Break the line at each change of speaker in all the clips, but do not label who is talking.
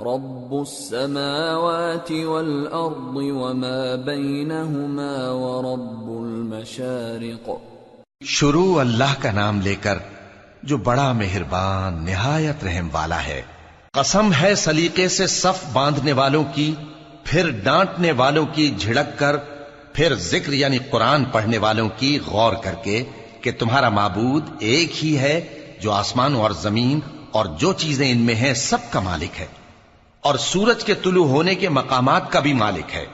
رب السماوات والأرض وما بينهما ورب المشارق
شروع اللہ کا نام لے کر جو بڑا مہربان، نہایت رحم والا ہے۔ قسم ہے سلیقے سے صف باندھنے والوں کی، پھر ڈانٹنے والوں کی جھڑک کر، پھر ذکر یعنی قرآن پڑھنے والوں کی غور کر کے کہ تمہارا معبود ایک ہی ہے جو آسمان اور زمین اور جو چیزیں ان میں ہیں سب کا مالک ہے۔ اور سورج کے طلوع ہونے کے مقامات کا بھی مالک ہے۔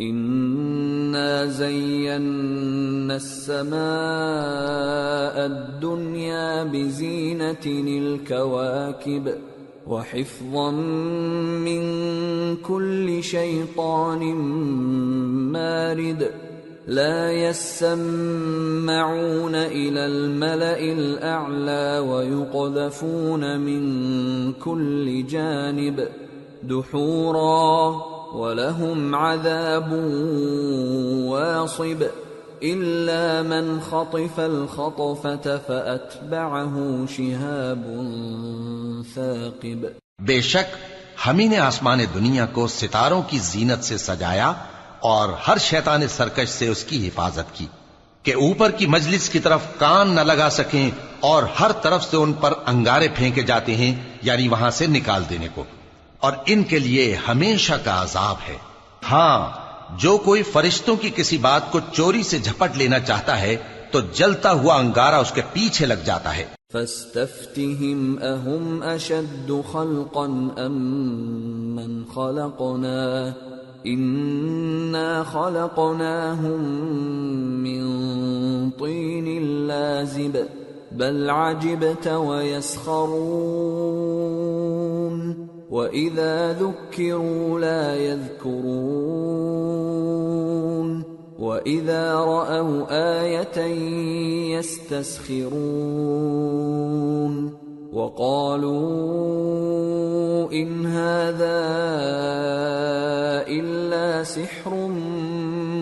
إنا زينا السماء الدنيا بزينة الكواكب وحفظا من كل شيطان مارد لا يسمعون إلى الملأ الأعلى ويقذفون من كل جانب دحورا ولهم عذاب واصب إلا من خطف الخطفة فأتبعه شهاب ثاقب.
بے شک ہم ہی نے آسمان دنیا کو ستاروں کی زینت سے سجایا اور ہر شیطان سرکش سے اس کی حفاظت کی کہ اوپر کی مجلس کی طرف کان نہ لگا سکیں اور ہر طرف سے ان پر انگارے پھینکے جاتے ہیں یعنی وہاں سے نکال دینے کو۔ اور ان کے لیے ہمیشہ کا عذاب ہے۔ ہاں جو کوئی فرشتوں کی کسی بات کو چوری سے جھپٹ لینا چاہتا ہے، تو جلتا ہوا انگارہ اس کے پیچھے لگ جاتا ہے۔
فاستفتهم أهم أشد خلقا أم من خلقنا؟ إنا خلقناهم من طين لازب، بل عجبت ويسخرون وإذا ذكروا لا يذكرون وَإِذَا رَأَوْا آيَةً يَسْتَسْخِرُونَ وَقَالُوا إِنْ هَذَا إِلَّا سِحْرٌ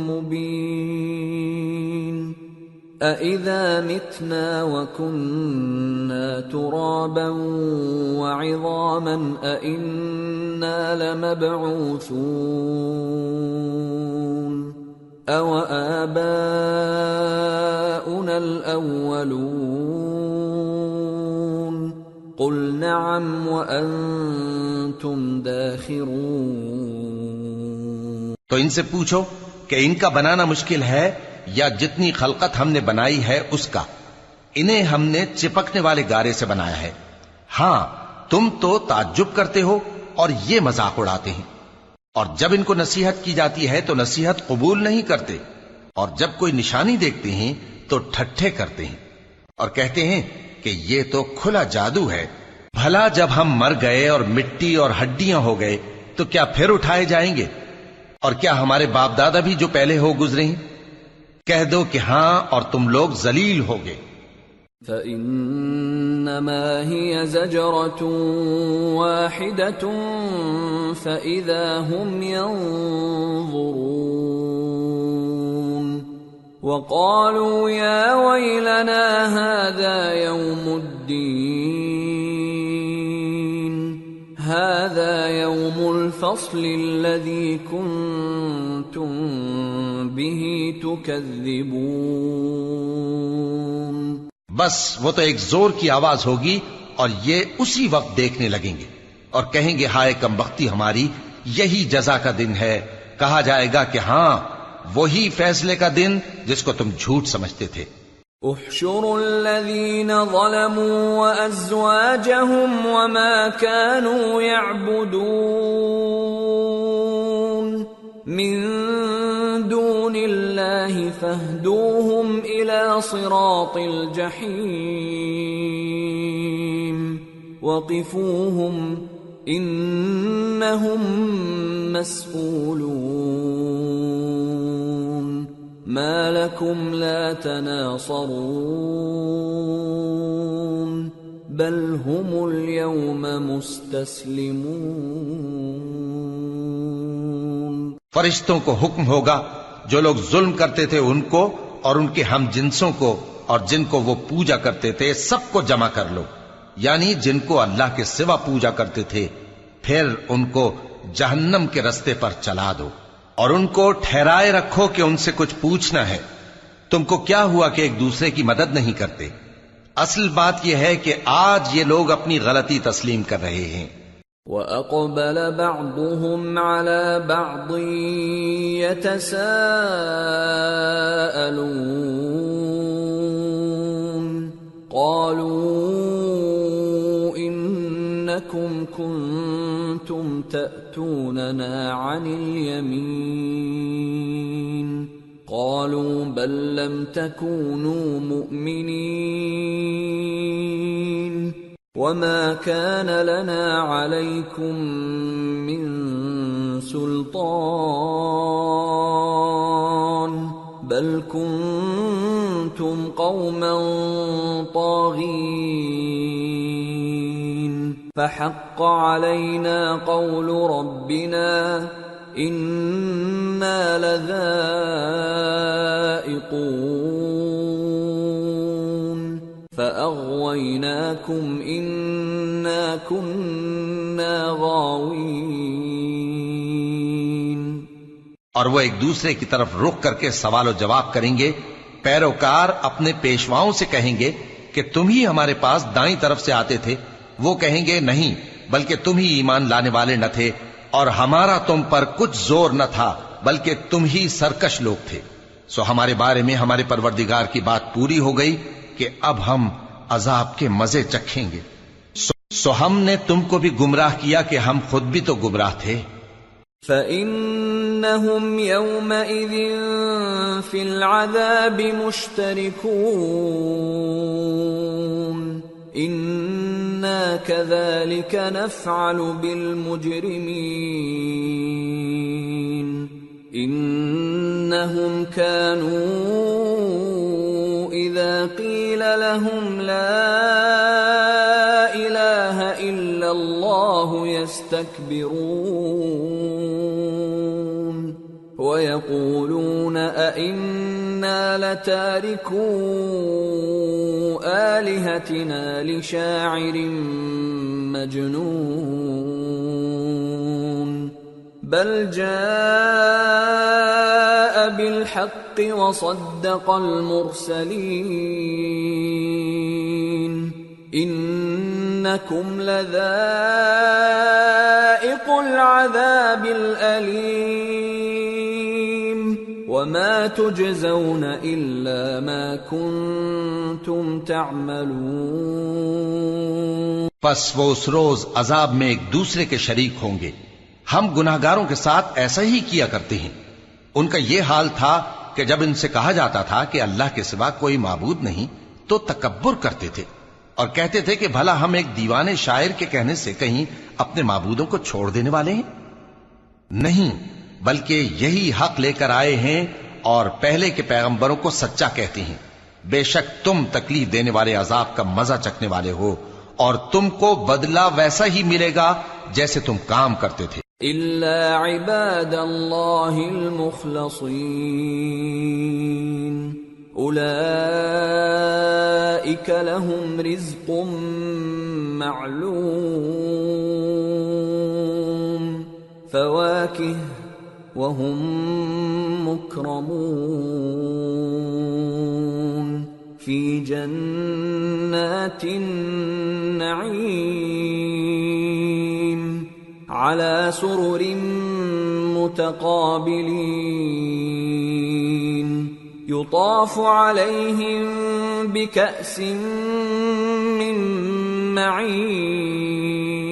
مُبِينٌ أَإِذَا مِتْنَا وَكُنَّا تُرَابًا وَعِظَامًا أَإِنَّا لَمَبْعُوثُونَ أَوَ آبَاؤُنَا الْأَوَّلُونَ قُلْ نَعَمْ وَأَنْتُمْ دَاخِرُونَ
تو ان سے پوچھو کہ ان کا بنانا مشکل ہے یا جتنی خلقت ہم نے بنائی ہے اس کا۔ انہیں ہم نے چپکنے والے گارے سے بنایا ہے۔ ہاں تم تو تعجب کرتے ہو اور یہ مذاق اڑاتے ہیں۔ اور جب ان کو نصیحت کی جاتی ہے تو نصیحت قبول نہیں کرتے۔ اور جب کوئی نشانی دیکھتے ہیں تو ٹھٹھے کرتے ہیں۔ اور کہتے ہیں کہ یہ تو کھلا جادو ہے۔ بھلا جب ہم مر گئے اور مٹی اور ہڈیاں ہو گئے تو کیا پھر اٹھائے جائیں گے؟ اور کیا ہمارے باپ دادا بھی جو پہلے ہو گزرے ہیں؟ کہہ دو کہ ہاں اور تم لوگ ذلیل ہوگے۔
فإنما هي زجرة واحدة فإذا هم ينظرون وقالوا يا ويلنا هذا يوم الدين هذا يوم الفصل الذي كنتم به تكذبون.
بس وہ تو ایک زور کی آواز ہوگی اور یہ اسی وقت دیکھنے لگیں گے اور کہیں گے ہائے کم بختی ہماری، یہی جزا کا دن ہے۔ کہا جائے گا کہ ہاں وہی فیصلے کا دن جس کو تم جھوٹ سمجھتے تھے۔
احشروا الذين ظلموا وازواجهم وما كانوا يعبدون من دون الله فاهدوهم الى صراط الجحيم وقفوهم انهم مسئولون ما لكم لا تناصرون بل هم اليوم مستسلمون
فرشتوں کو حکم ہوگا، جو لوگ ظلم کرتے تھے ان کو اور ان کے ہم جنسوں کو اور جن کو وہ پوجا کرتے تھے، سب کو جمع کر لو۔ یعنی جن کو اللہ کے سوا پوجا کرتے تھے، پھر ان کو جہنم کے رستے پر چلا دو۔ اور ان کو ٹھہرائے رکھو کہ ان سے کچھ پوچھنا ہے۔ تم کو کیا ہوا کہ ایک دوسرے کی مدد نہیں کرتے؟ اصل بات یہ ہے کہ آج یہ لوگ اپنی غلطی تسلیم کر رہے ہیں۔
وَأَقْبَلَ بَعْضُهُمْ عَلَى بَعْضٍ يَتَسَاءَلُونَ۔ قَالُوا إِنَّكُمْ كُنْتُمْ تَأْتُونَنَا عَنِ الْيَمِينِ. قَالُوا بَل لَّمْ تَكُونُوا مُؤْمِنِينَ. وما كان لنا عليكم من سلطان. بل كنتم قوما طاغين. فحق علينا قول ربنا انا لذائقون. فأغويناكم إنا كنا غاوين.
اور وہ ایک دوسرے کی طرف رخ کر کے سوال و جواب کریں گے، پیروکار اپنے پیشواؤں سے کہیں گے کہ تم ہی ہمارے پاس دائیں طرف سے آتے تھے۔ وہ کہیں گے نہیں بلکہ تم ہی ایمان لانے والے نہ تھے اور ہمارا تم پر کچھ زور نہ تھا بلکہ تم ہی سرکش لوگ تھے. سو ہمارے بارے میں ہمارے پروردگار کی بات پوری ہو گئی کہ اب ہم عذاب کے مزے چکھیں گے۔ سو, سو ہم نے تم کو بھی گمراہ کیا کہ ہم خود بھی تو گمراہ تھے۔
فإنهم يومئذ في العذاب مشتركون۔ إنا كذلك نفعل بالمجرمين إنهم كانوا إذا قيل لهم لا إله إلا الله يستكبرون ويقولون أئنا لتاركو آلهتنا لشاعر مجنون. بل جاء بالحق وصدق المرسلين. إنكم لذائق العذاب الأليم. وما تجزون إلا ما كنتم تعملون
پس وہ اس روز عذاب میں ایک دوسرے کے شریک ہوں گے۔ ہم گناہگاروں کے ساتھ ایسا ہی کیا کرتے ہیں۔ ان کا یہ حال تھا کہ جب ان سے کہا جاتا تھا کہ اللہ کے سوا کوئی معبود نہیں، تو تکبر کرتے تھے اور کہتے تھے کہ بھلا ہم ایک دیوانے شاعر کے کہنے سے کہیں اپنے معبودوں کو چھوڑ دینے والے ہیں؟ نہیں۔ بلکہ یہی حق لے کر آئے ہیں اور پہلے کے پیغمبروں کو سچا کہتے ہیں۔ بے شک تم تکلیف دینے والے عذاب کا مزہ چکنے والے ہو اور تم کو بدلہ ویسا ہی ملے گا جیسے تم کام کرتے تھے۔
إلا عباد الله المخلصين أولئك لهم رزق معلوم فواكه وهم مكرمون في جنات النعيم على سرر متقابلين يطاف عليهم بكأس من معين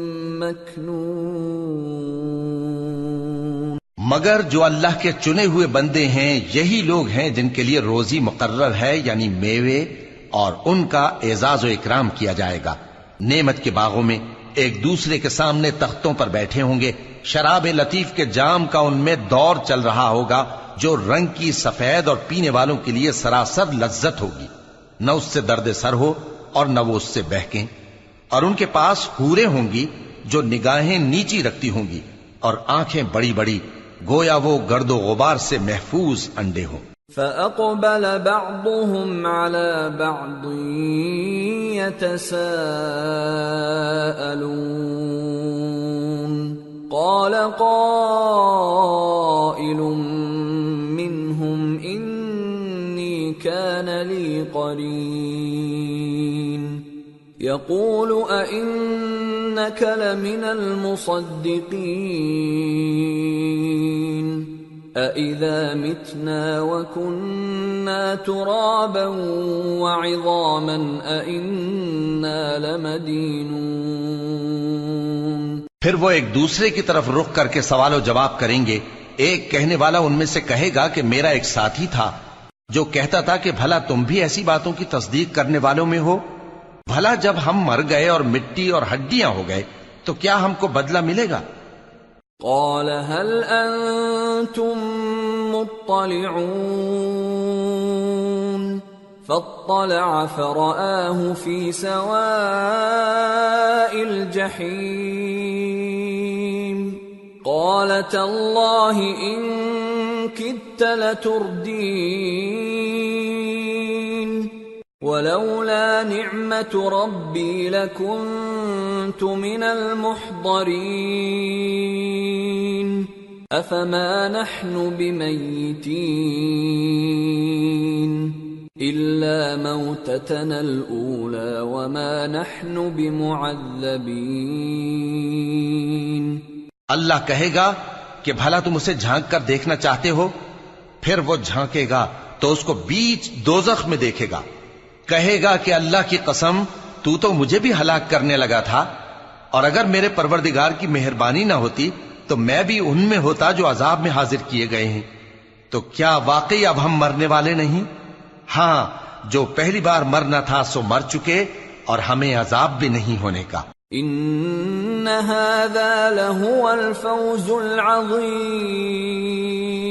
مكنون
مگر جو اللہ کے چنے ہوئے بندے ہیں، یہی لوگ ہیں جن کے لیے روزی مقرر ہے یعنی میوے، اور ان کا اعزاز و اکرام کیا جائے گا۔ نعمت کے باغوں میں ایک دوسرے کے سامنے تختوں پر بیٹھے ہوں گے۔ شراب لطیف کے جام کا ان میں دور چل رہا ہوگا، جو رنگ کی سفید اور پینے والوں کے لیے سراسر لذت ہوگی۔ نہ اس سے درد سر ہو، اور نہ وہ اس سے بہکیں۔ اور ان کے پاس ہورے ہوں گی جو نگاہیں نیچی رکھتی ہوں گی اور آنکھیں بڑی بڑی، گویا وہ گرد و غبار سے محفوظ انڈے ہوں۔
فأقبل بعضهم على بعض يتساءلون۔ قال قائل منهم إني كان لي قرين۔ يقول أئنك لمن المصدقين أَإِذَا مِتْنَا وَكُنَّا تُرَابًا وَعِظَامًا أَإِنَّا لَمَدِينُونَ
پھر وہ ایک دوسرے کی طرف رخ کر کے سوال و جواب کریں گے، ایک کہنے والا ان میں سے کہے گا کہ میرا ایک ساتھی تھا جو کہتا تھا کہ بھلا تم بھی ایسی باتوں کی تصدیق کرنے والوں میں ہو۔ بھلا جب ہم مر گئے اور مٹی اور ہڈیاں ہو گئے، تو کیا ہم کو بدلہ ملے گا؟
قال هل انتم مطلعون؟ فاطلع فرآه في سواء الجحيم. قال تالله إن كدت لتردين. ولولا نعمة ربي لكنت من المحضرين. أفما نحن بميتين؟ إلا موتتنا الأولى وما نحن بمعذبين.
اللہ کہے گا کہ بھلا تم اسے جھانک کر دیکھنا چاہتے ہو، پھر وہ جھانکے گا تو اس کو بیچ دوزخ میں دیکھے گا۔ کہے گا کہ اللہ کی قسم، تو تو مجھے بھی ہلاک کرنے لگا تھا۔ اور اگر میرے پروردگار کی مہربانی نہ ہوتی، تو میں بھی ان میں ہوتا جو عذاب میں حاضر کیے گئے ہیں۔ تو کیا واقعی اب ہم مرنے والے نہیں؟ ہاں جو پہلی بار مرنا تھا سو مر چکے، اور ہمیں عذاب بھی نہیں ہونے کا۔
ان هذا لهو الفوز العظيم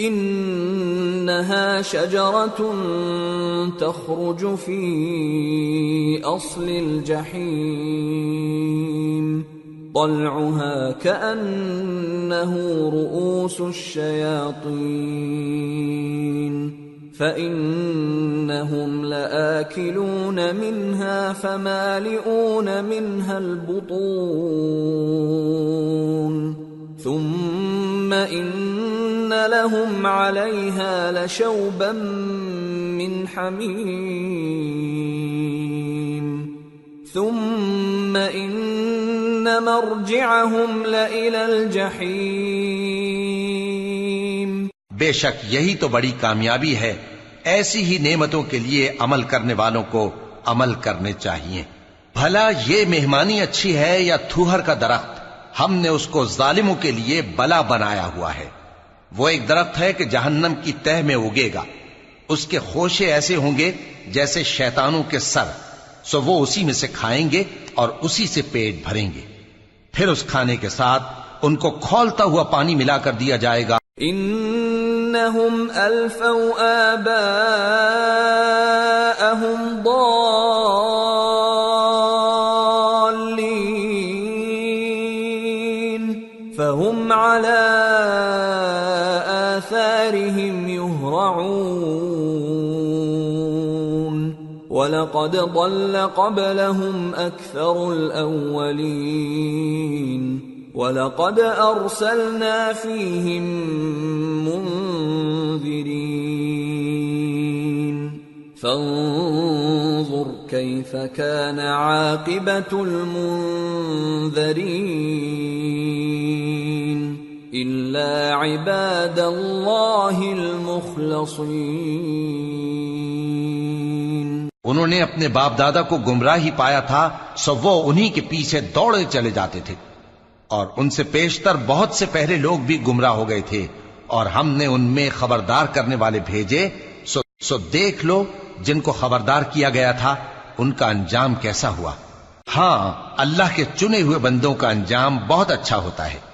انها شجره تخرج في اصل الجحيم. طلعها كانه رؤوس الشياطين. فانهم لاكلون منها فمالئون منها البطون. ثم ان لهم عليها لشوبا من حميم ثم ان مرجعهم لالى الجحيم
بے شک یہی تو بڑی کامیابی ہے۔ ایسی ہی نعمتوں کے لیے عمل کرنے والوں کو عمل کرنے چاہیے۔ بھلا یہ مہمانی اچھی ہے یا تھوہر کا درخت؟ ہم نے اس کو ظالموں کے لیے بلا بنایا ہوا ہے۔ وہ ایک درخت ہے کہ جہنم کی تہ میں اگے گا۔ اس کے خوشے ایسے ہوں گے جیسے شیطانوں کے سر۔ سو وہ اسی میں سے کھائیں گے اور اسی سے پیٹ بھریں گے۔ پھر اس کھانے کے ساتھ ان کو کھولتا ہوا پانی ملا کر دیا جائے گا۔
انہم الفوا آباءہم ضالین فهم على آثارهم يهرعون. وَلَقَدْ ضَلَّ قَبْلَهُمْ أَكْثَرُ الْأَوَّلِينَ. وَلَقَدْ أَرْسَلْنَا فِيهِمْ مُنذِرِينَ. فَانظُرْ كَيْفَ كَانَ عَاقِبَةُ الْمُنذَرِينَ. إِلَّا عِبَادَ اللَّهِ الْمُخْلَصِينَ
انہوں نے اپنے باپ دادا کو گمراہی پایا تھا سو وہ انہی کے پیچھے دوڑے چلے جاتے تھے۔ اور ان سے پیشتر بہت سے پہلے لوگ بھی گمراہ ہو گئے تھے۔ اور ہم نے ان میں خبردار کرنے والے بھیجے سو, سو دیکھ لو جن کو خبردار کیا گیا تھا ان کا انجام کیسا ہوا۔ ہاں اللہ کے چنے ہوئے بندوں کا انجام بہت اچھا ہوتا ہے۔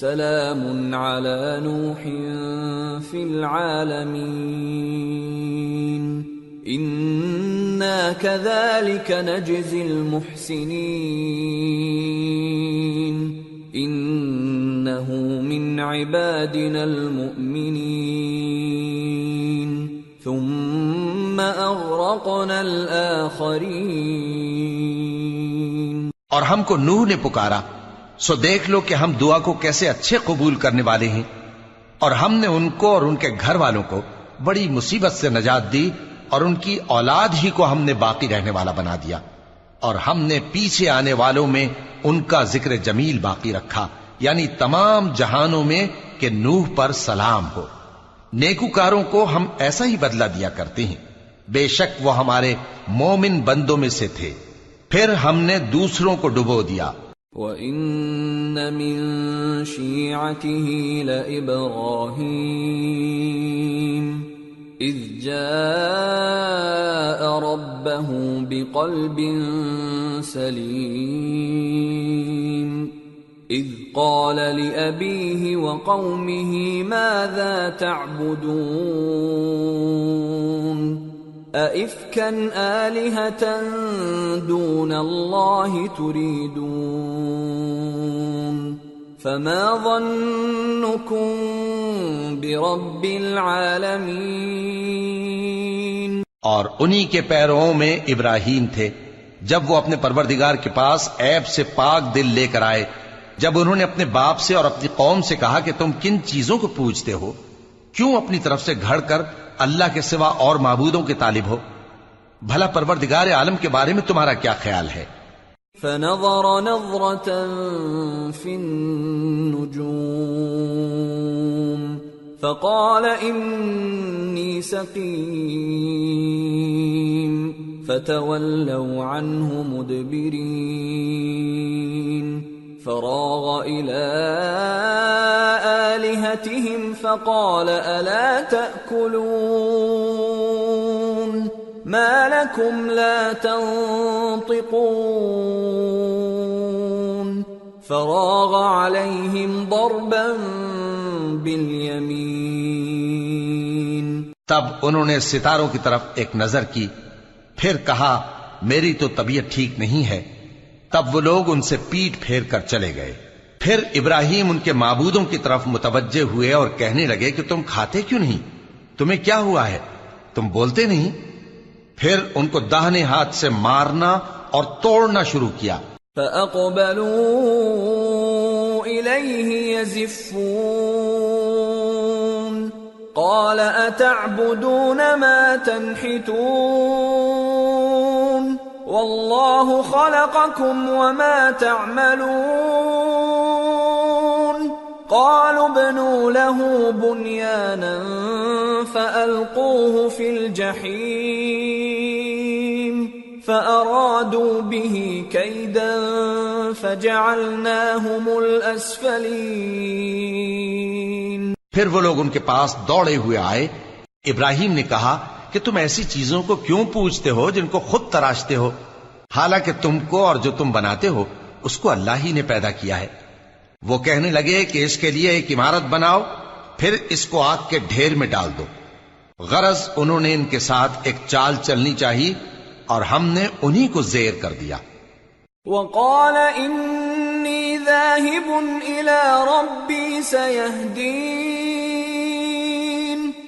سلام على نوح في العالمين. إنا كذلك نجزي المحسنين. إنه من عبادنا المؤمنين. ثم أغرقنا الآخرين.
اور ہم کو نوح نے پکارا سو دیکھ لو کہ ہم دعا کو کیسے اچھے قبول کرنے والے ہیں۔ اور ہم نے ان کو اور ان کے گھر والوں کو بڑی مصیبت سے نجات دی اور ان کی اولاد ہی کو ہم نے باقی رہنے والا بنا دیا۔ اور ہم نے پیچھے آنے والوں میں ان کا ذکر جمیل باقی رکھا۔ یعنی تمام جہانوں میں کہ نوح پر سلام ہو۔ نیکوکاروں کو ہم ایسا ہی بدلہ دیا کرتے ہیں۔ بے شک وہ ہمارے مومن بندوں میں سے تھے۔ پھر ہم نے دوسروں کو ڈبو دیا۔
وَإِنَّ مِن شِيعَتِهِ لَإِبْرَاهِيمَ إِذْ جَاءَ رَبَّهُ بِقَلْبٍ سَلِيمٍ إِذْ قَالَ لِأَبِيهِ وَقَوْمِهِ مَاذَا تَعْبُدُونَ دُونَ اللَّهِ تُرِيدُونَ فَمَا ظَنُّكُمْ
اور انہی کے پیروں میں ابراہیم تھے۔ جب وہ اپنے پروردگار کے پاس عیب سے پاک دل لے کر آئے، جب انہوں نے اپنے باپ سے اور اپنی قوم سے کہا کہ تم کن چیزوں کو پوچھتے ہو، کیوں اپنی طرف سے گھڑ کر اللہ کے سوا اور معبودوں کے طالب ہو۔ بھلا پروردگار عالم کے بارے میں تمہارا کیا خیال ہے؟
فنظر نظرة في النجوم، فقال إني سقيم، فتولوا عنه مدبرين۔ فراغ إلى آلهتهم فقال ألا تأكلون؟ ما لكم لا تنطقون؟ فراغ عليهم ضربا باليمين.
تب انہوں نے ستاروں کی طرف ایک نظر کی، پھر کہا، میری تو طبیعت ٹھیک نہیں ہے۔ تب وہ لوگ ان سے پیٹ پھیر کر چلے گئے۔ پھر ابراہیم ان کے معبودوں کی طرف متوجہ ہوئے اور کہنے لگے کہ تم کھاتے کیوں نہیں؟ تمہیں کیا ہوا ہے؟ تم بولتے نہیں؟ پھر ان کو داہنے ہاتھ سے مارنا اور توڑنا شروع کیا۔
فأقبلوا إليه يزفون۔ قال أتعبدون ما تنحتون؟ والله خلقكم وما تعملون. قالوا ابنوا له بنيانا فألقوه في الجحيم. فأرادوا به كيدا فجعلناهم الأسفلين.
پھر وہ لوگ ان کے پاس دوڑے ہوئے آئے. ابراہیم نے کہا کہ تم ایسی چیزوں کو کیوں پوچھتے ہو جن کو خود تراشتے ہو؟ حالانکہ تم کو اور جو تم بناتے ہو، اس کو اللہ ہی نے پیدا کیا ہے۔ وہ کہنے لگے کہ اس کے لیے ایک عمارت بناؤ، پھر اس کو آگ کے ڈھیر میں ڈال دو۔ غرض انہوں نے ان کے ساتھ ایک چال چلنی چاہیے اور ہم نے انہی کو زیر کر دیا۔
وقال انی ذاہب الى ربی سیہدین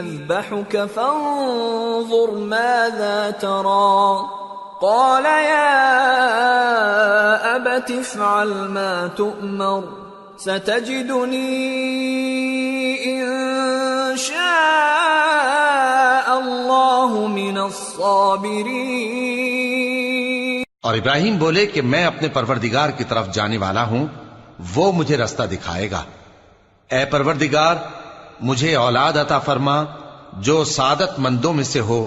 أذبحك فانظر ماذا ترى. قال يا أبت افعل ما تؤمر. ستجدني إن شاء الله من الصابرين.
اور ابراہیم بولے کہ میں اپنے پروردگار کی طرف جانے والا ہوں، وہ مجھے رستہ دکھائے گا۔ اے پروردگار مجھے اولاد عطا فرما، جو سعادت مندوں میں سے ہو،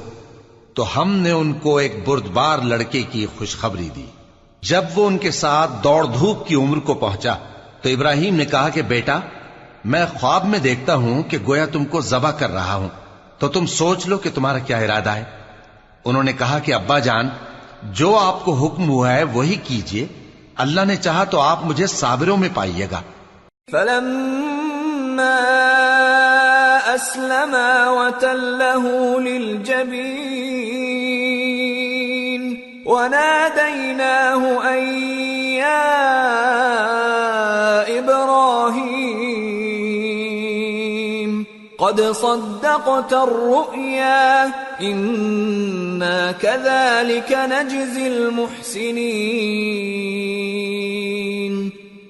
تو ہم نے ان کو ایک بردبار لڑکے کی خوشخبری دی۔ جب وہ ان کے ساتھ دوڑ دھوپ کی عمر کو پہنچا، تو ابراہیم نے کہا کہ بیٹا، میں خواب میں دیکھتا ہوں کہ گویا تم کو ذبح کر رہا ہوں، تو تم سوچ لو کہ تمہارا کیا ارادہ ہے۔ انہوں نے کہا کہ ابا جان، جو آپ کو حکم ہوا ہے وہی کیجیے۔ اللہ نے چاہا تو آپ مجھے صابروں میں پائیے گا۔
فلما أسلما وتله للجبين وناديناه أن يا إبراهيم قد صدقت الرؤيا إنا كذلك نجزي المحسنين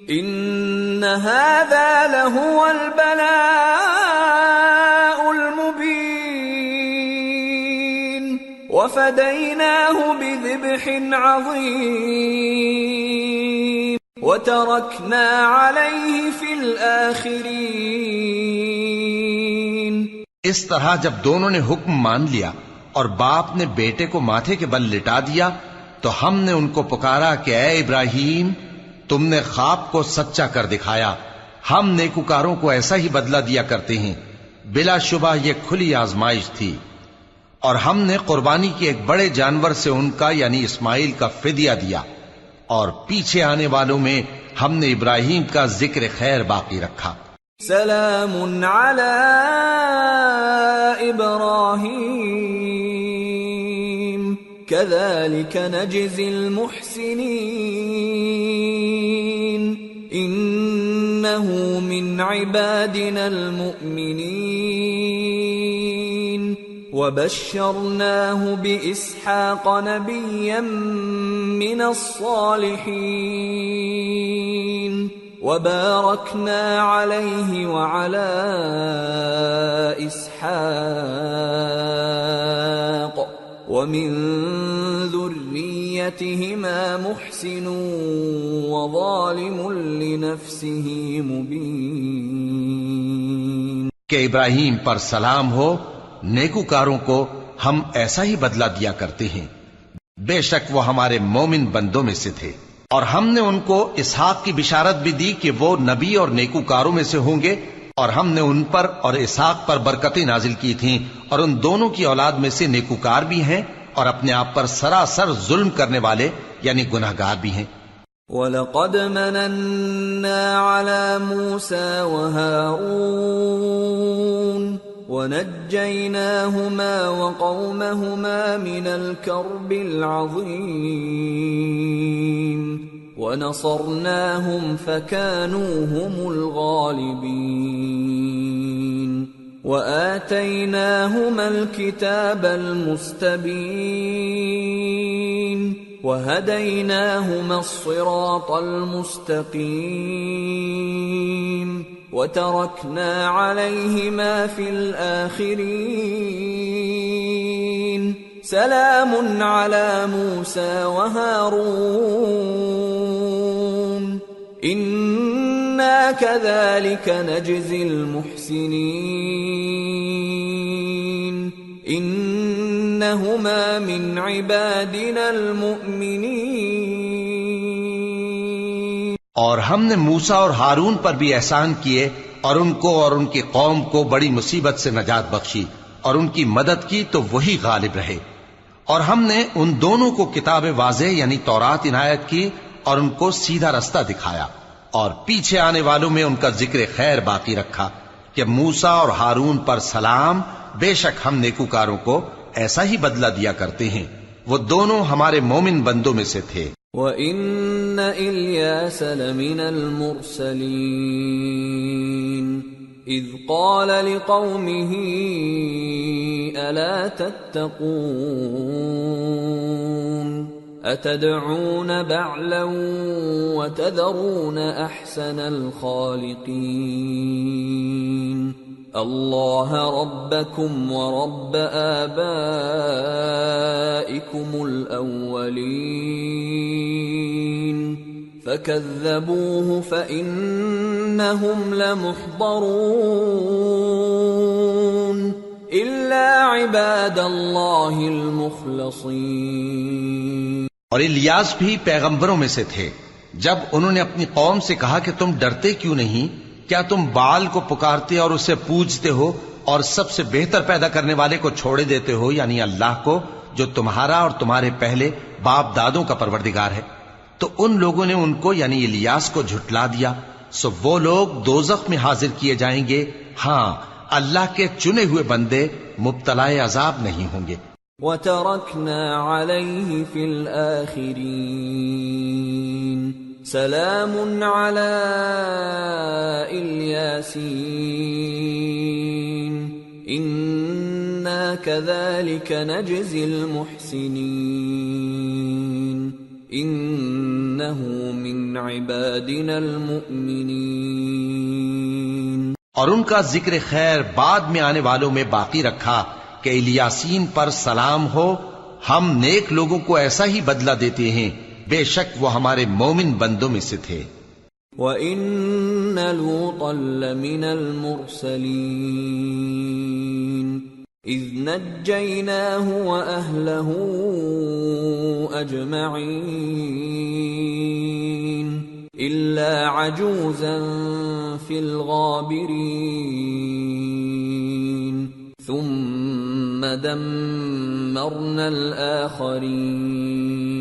إن هذا لهو البلاء وفديناه بذبح عظيم وتركنا عليه في الآخرين
اس طرح جب دونوں نے حکم مان لیا اور باپ نے بیٹے کو ماتھے کے بل لٹا دیا، تو ہم نے ان کو پکارا کہ اے ابراہیم، تم نے خواب کو سچا کر دکھایا۔ ہم نیکوکاروں کو ایسا ہی بدلہ دیا کرتے ہیں۔ بلا شبہ یہ کھلی آزمائش تھی۔ اور ہم نے قربانی کے ایک بڑے جانور سے ان کا یعنی اسماعیل کا فدیہ دیا اور پیچھے آنے والوں میں ہم نے ابراہیم کا ذکر خیر باقی رکھا۔
سلام على إبراهيم كذلك نجزي المحسنين إنه من عبادنا المؤمنين وبشرناه بإسحاق نبيا من الصالحين وباركنا عليه وعلى إسحاق ومن ذريتهما محسن وظالم لنفسه مبين
کہ ابراہیم پر سلام ہو نیکوکاروں کو ہم ایسا ہی بدلہ دیا کرتے ہیں۔ بے شک وہ ہمارے مومن بندوں میں سے تھے۔ اور ہم نے ان کو اسحاق کی بشارت بھی دی کہ وہ نبی اور نیکوکاروں میں سے ہوں گے۔ اور ہم نے ان پر اور اسحاق پر برکتیں نازل کی تھیں۔ اور ان دونوں کی اولاد میں سے نیکوکار بھی ہیں اور اپنے آپ پر سراسر ظلم کرنے والے یعنی گناہگار بھی ہیں۔
وَلَقَدْ مَنَنَّا عَلَى مُوسَى وَهَارُونَ۔ وَنَجَّيْنَاهُمَا وَقَوْمَهُمَا مِنَ الْكَرْبِ الْعَظِيمِ. وَنَصَرْنَاهُمْ فَكَانُوا هُمُ الْغَالِبِينَ. وَآتَيْنَاهُمَا الْكِتَابَ الْمُسْتَبِينَ. وَهَدَيْنَاهُمَا الصِّرَاطَ الْمُسْتَقِيمَ. وَتَرَكْنَا عَلَيْهِمَا فِي الْآخِرِينَ. سَلَامٌ عَلَى مُوسَى وَهَارُونَ. إِنَّا إنا كذلك نجزي المحسنين. إنهما من عبادنا المؤمنين.
اور ہم نے موسا اور ہارون پر بھی احسان کیے اور ان کو اور ان کی قوم کو بڑی مصیبت سے نجات بخشی اور ان کی مدد کی تو وہی غالب رہے۔ اور ہم نے ان دونوں کو کتاب واضح یعنی تورات عنایت کی اور ان کو سیدھا رستہ دکھایا اور پیچھے آنے والوں میں ان کا ذکر خیر باقی رکھا کہ موسا اور ہارون پر سلام بے شک ہم نیکوکاروں کو ایسا ہی بدلہ دیا کرتے ہیں۔ وہ دونوں ہمارے مومن بندوں میں سے تھے۔
وَإِنَّ إِلْيَاسَ لَمِنَ الْمُرْسَلِينَ إِذْ قَالَ لِقَوْمِهِ أَلَا تَتَّقُونَ أَتَدْعُونَ بَعْلًا وَتَذَرُونَ أَحْسَنَ الْخَالِقِينَ اللہ ربکم ورب آبائکم الاولین فکذبوه فإنهم لمحضرون الا عباد اللہ المخلصین
اور الیاس بھی پیغمبروں میں سے تھے۔ جب انہوں نے اپنی قوم سے کہا کہ تم ڈرتے کیوں نہیں کیا تم بال کو پکارتے اور اسے پوجتے ہو اور سب سے بہتر پیدا کرنے والے کو چھوڑے دیتے ہو یعنی اللہ کو، جو تمہارا اور تمہارے پہلے باپ دادوں کا پروردگار ہے؟ تو ان لوگوں نے ان کو یعنی الیاس کو جھٹلا دیا، سو وہ لوگ دوزخ میں حاضر کیے جائیں گے۔ ہاں اللہ کے چنے ہوئے بندے مبتلا عذاب نہیں ہوں گے۔
وَتَرَكْنَا عَلَيْهِ فِي الْآخِرِينَ۔ سلام على الياسين. إنا كذلك نجزي المحسنين. إنه من عبادنا المؤمنين.
اور ان کا ذکر خیر بعد میں آنے والوں میں باقی رکھا کہ الیاسین پر سلام ہو، ہم نیک لوگوں کو ایسا ہی بدلہ دیتے ہیں۔ بے شک وہ ہمارے مومن بندوں میں سے تھے۔
وَإِنَّ لُوطًا لَّمِنَ الْمُرْسَلِينَ إِذْ نَجَّيْنَاهُ وَأَهْلَهُ أَجْمَعِينَ إِلَّا عَجُوزًا فِي الْغَابِرِينَ ثُمَّ دَمَّرْنَا الْآخَرِينَ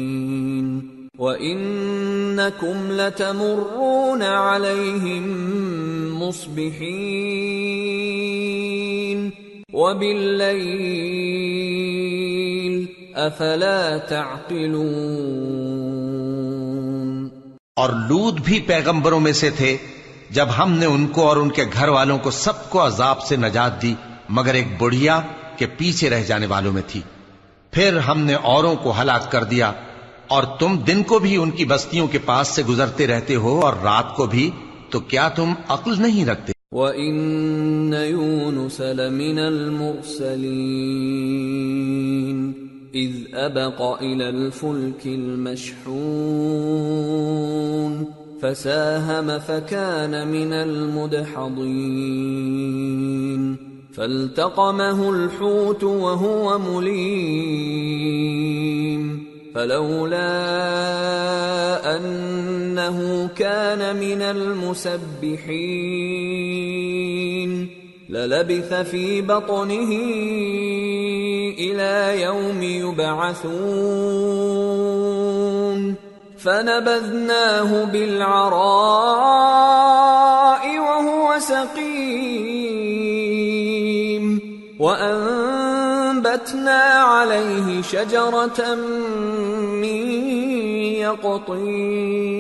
وَإِنَّكُمْ لَتَمُرُّونَ عَلَيْهِمْ مُصْبِحِينَ وَبِاللَّيْلِ أَفَلَا تَعْقِلُونَ
اور لود بھی پیغمبروں میں سے تھے جب ہم نے ان کو اور ان کے گھر والوں کو سب کو عذاب سے نجات دی، مگر ایک بڑھیا کے پیچھے رہ جانے والوں میں تھی۔ پھر ہم نے اوروں کو ہلاک کر دیا۔ اور تم دن کو بھی ان کی بستیوں کے پاس سے گزرتے رہتے ہو اور رات کو بھی، تو کیا تم عقل نہیں رکھتے؟
وَإِنَّ يُونُسَ لَمِنَ الْمُرْسَلِينَ إِذْ أَبَقَ إِلَى الْفُلْكِ الْمَشْحُونَ فَسَاهَمَ فَكَانَ مِنَ الْمُدْحَضِينَ فَالْتَقَمَهُ الْحُوتُ وَهُوَ مُلِيمٌ فلولا أنه كان من المسبحين للبث في بطنه إلى يوم يبعثون فنبذناه بالعراء وهو سقيم وأنبتنا عليه شجرة من يقطين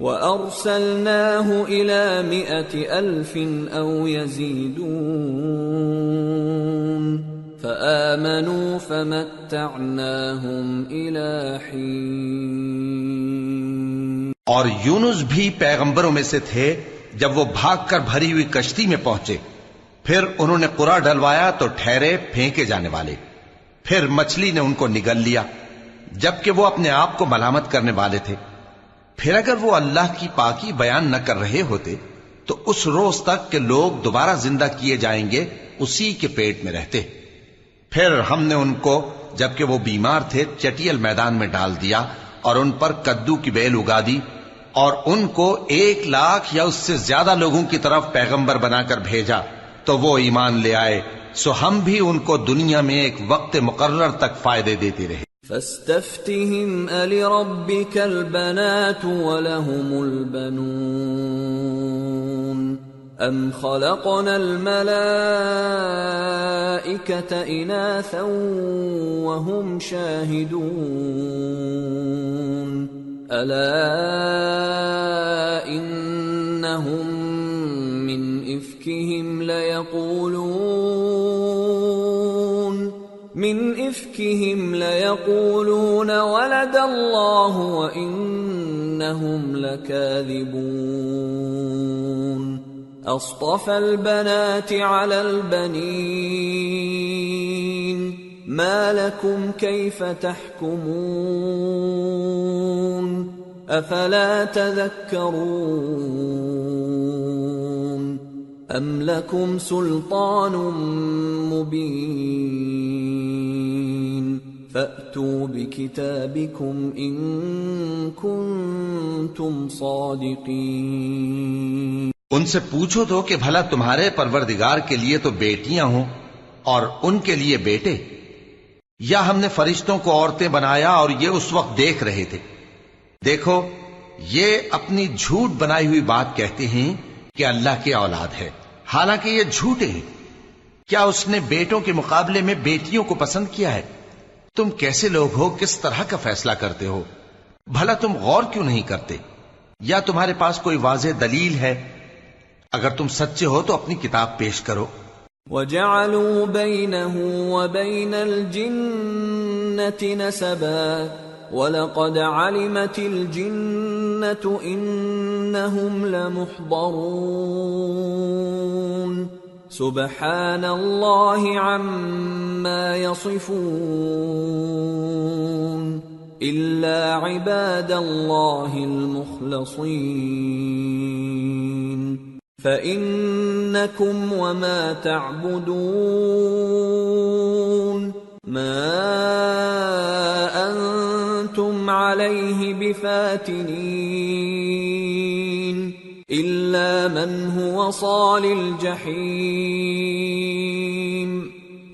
وأرسلناه إلى مئة ألف أو يزيدون فآمنوا فمتعناهم إلى حين
اور یونس بھی پیغمبروں میں سے تھے جب وہ بھاگ کر بھری ہوئی کشتی میں پہنچے۔ پھر انہوں نے قرا ڈلوایا تو ٹھہرے پھینکے جانے والے۔ پھر مچھلی نے ان کو نگل لیا، جبکہ وہ اپنے آپ کو ملامت کرنے والے تھے۔ پھر اگر وہ اللہ کی پاکی بیان نہ کر رہے ہوتے، تو اس روز تک کہ لوگ دوبارہ زندہ کیے جائیں گے اسی کے پیٹ میں رہتے۔ پھر ہم نے ان کو، جبکہ وہ بیمار تھے، چٹیل میدان میں ڈال دیا اور ان پر کدو کی بیل اگا دی اور ان کو ایک لاکھ یا اس سے زیادہ لوگوں کی طرف پیغمبر بنا کر بھیجا۔ تو وہ ایمان لے آئے، سو ہم بھی ان کو دنیا میں ایک وقت مقرر تک فائدے دیتے رہے۔
فاستفتهم ألربك البنات ولهم البنون۔ أم خلقنا الملائكة إناثا وهم شاهدون۔ ألا إنهم إفكهم ليقولون من إفكهم ليقولون ولد الله وإنهم لكاذبون أصطفى البنات على البنين ما لكم كيف تحكمون أفلا تذكرون أم لكم سلطان مبين فأتوا بكتابكم إن كنتم صادقين
ان سے پوچھو تو کہ بھلا تمہارے پروردگار کے لیے تو بیٹیاں ہوں اور ان کے لیے بیٹے یا ہم نے فرشتوں کو عورتیں بنایا اور یہ اس وقت دیکھ رہے تھے۔ دیکھو، یہ اپنی جھوٹ بنائی ہوئی بات کہتے ہیں کہ اللہ کی اولاد ہے۔ حالانکہ یہ جھوٹے ہیں۔ کیا اس نے بیٹوں کے مقابلے میں بیٹیوں کو پسند کیا ہے؟ تم کیسے لوگ ہو؟ کس طرح کا فیصلہ کرتے ہو؟ بھلا تم غور کیوں نہیں کرتے؟ یا تمہارے پاس کوئی واضح دلیل ہے؟ اگر تم سچے ہو تو اپنی کتاب پیش کرو۔
وجعلوا بينه وبين الجنة نسبا، ولقد علمت الجنة إنهم لمحضرون. سبحان الله عما يصفون. إلا عباد الله المخلصين. فإنكم وما تعبدون. ما أنتم عليه بفاتنين إلا من هو صال الجحيم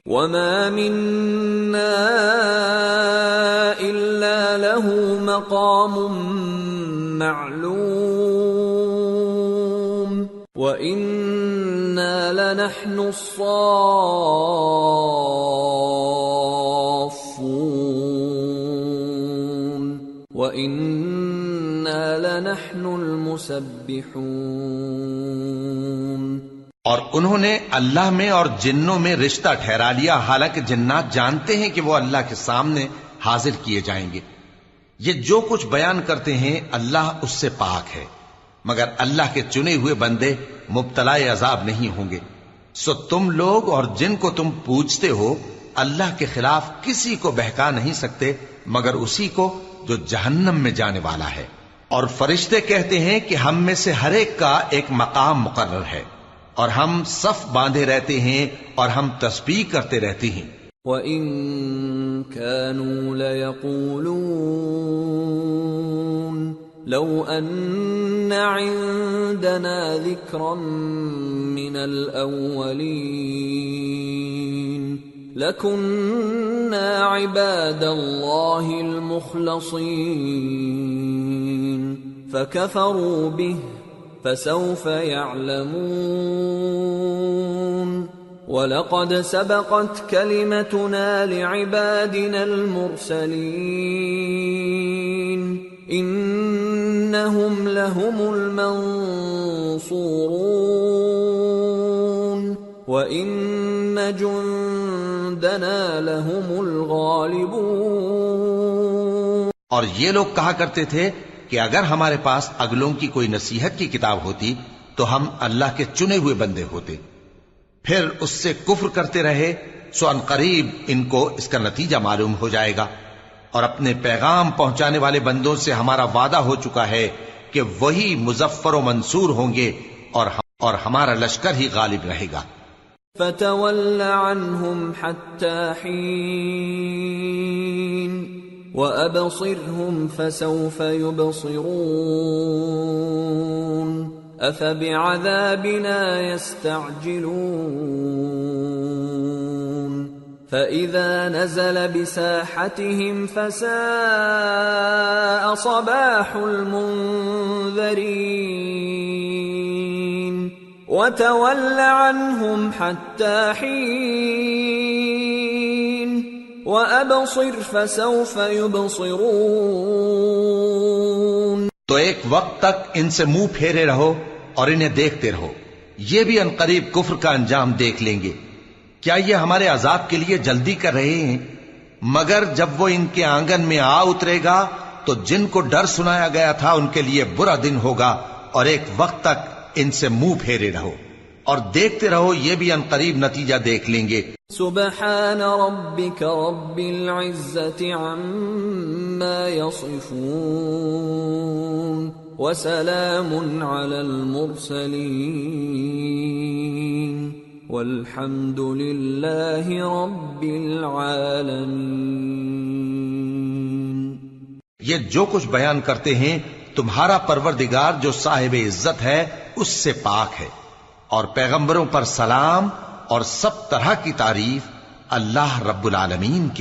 وما منا إلا له مقام معلوم وإنا لنحن الصافون وإنا لنحن المسبحون
اور انہوں نے اللہ میں اور جنوں میں رشتہ ٹھہرا لیا۔ حالانکہ جنات جانتے ہیں کہ وہ اللہ کے سامنے حاضر کیے جائیں گے۔ یہ جو کچھ بیان کرتے ہیں، اللہ اس سے پاک ہے۔ مگر اللہ کے چنے ہوئے بندے مبتلا عذاب نہیں ہوں گے۔ سو تم لوگ اور جن کو تم پوچھتے ہو، اللہ کے خلاف کسی کو بہکا نہیں سکتے، مگر اسی کو جو جہنم میں جانے والا ہے۔ اور فرشتے کہتے ہیں کہ ہم میں سے ہر ایک کا ایک مقام مقرر ہے۔ اور ہم صف باندھے رہتے ہیں اور ہم تسبیح کرتے رہتے ہیں۔
وَإِن كَانُوا لَيَقُولُونَ لَوْ أَنَّ عِندَنَا ذِكْرًا مِّنَ الْأَوَّلِينَ لَكُنَّا عِبَادَ اللَّهِ الْمُخْلَصِينَ فَكَفَرُوا بِهِ فسوف يعلمون ولقد سبقت كلمتنا لعبادنا المرسلين انهم لهم المنصورون وان جندنا لهم الغالبون۔
اور یہ لوگ کہا کرتے تھے کہ اگر ہمارے پاس اگلوں کی کوئی نصیحت کی کتاب ہوتی تو ہم اللہ کے چنے ہوئے بندے ہوتے۔ پھر اس سے کفر کرتے رہے، سو ان قریب ان کو اس کا نتیجہ معلوم ہو جائے گا۔ اور اپنے پیغام پہنچانے والے بندوں سے ہمارا وعدہ ہو چکا ہے کہ وہی مظفر و منصور ہوں گے اور ہمارا لشکر ہی غالب رہے گا۔
فتول عنهم حتى حين وأبصرهم فسوف يبصرون أفبعذابنا يستعجلون فإذا نزل بساحتهم فساء صباح المنذرين وتول عنهم حتى حين وأبصر فسوف يبصرون.
تو ایک وقت تک ان سے منہ پھیرے رہو اور انہیں دیکھتے رہو۔ یہ بھی انقریب کفر کا انجام دیکھ لیں گے۔ کیا یہ ہمارے عذاب کے لیے جلدی کر رہے ہیں؟ مگر جب وہ ان کے آنگن میں آ اترے گا تو جن کو ڈر سنایا گیا تھا ان کے لیے برا دن ہوگا اور ایک وقت تک ان سے منہ پھیرے رہو اور دیکھتے رہو یہ بھی انقریب نتیجہ دیکھ لیں گے۔
سبحان ربك رب العزة عما يصفون وسلام على المرسلين والحمد لله رب العالمين
یہ جو کچھ بیان کرتے ہیں تمہارا پروردگار جو صاحب عزت ہے، اس سے پاک ہے۔ اور پیغمبروں پر سلام اور سب طرح کی تعریف اللہ رب العالمین کی